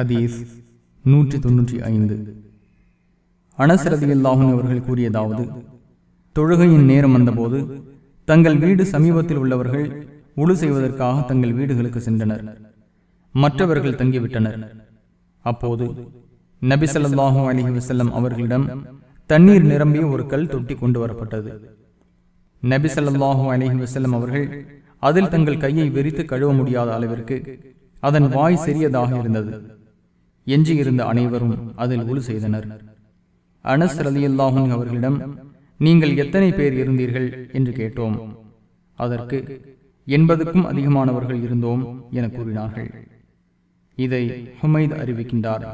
ஹதீஸ் நூற்றி தொன்னூற்றி ஐந்து அனசரதியில்லாஹும் அவர்கள் கூறியதாவது தொழுகையின் நேரம் வந்தபோது தங்கள் வீடு சமீபத்தில் உள்ளவர்கள் உழு செய்வதற்காக தங்கள் வீடுகளுக்கு சென்றனர். மற்றவர்கள் தங்கிவிட்டனர். அப்போது நபி ஸல்லல்லாஹு அலைஹி அவர்களிடம் தண்ணீர் நிரம்பிய ஒரு கல் தொட்டி கொண்டு வரப்பட்டது. நபி ஸல்லல்லாஹு அலைஹி அவர்கள் அதில் தங்கள் கையை விரித்து கழுவ முடியாத அளவிற்கு அதன் வாய் சிறியதாக இருந்தது. எஞ்சியிருந்த அனைவரும் அதில் உள் செய்தனர். அனஸ் ரலியல்லாஹும் அவர்களிடம் நீங்கள் எத்தனை பேர் இருந்தீர்கள்? என்று கேட்டோம். அதற்கு எண்பதுக்கும் அதிகமானவர்கள் இருந்தோம் என கூறினார்கள். இதை ஹுமைத் அறிவிக்கின்றார்.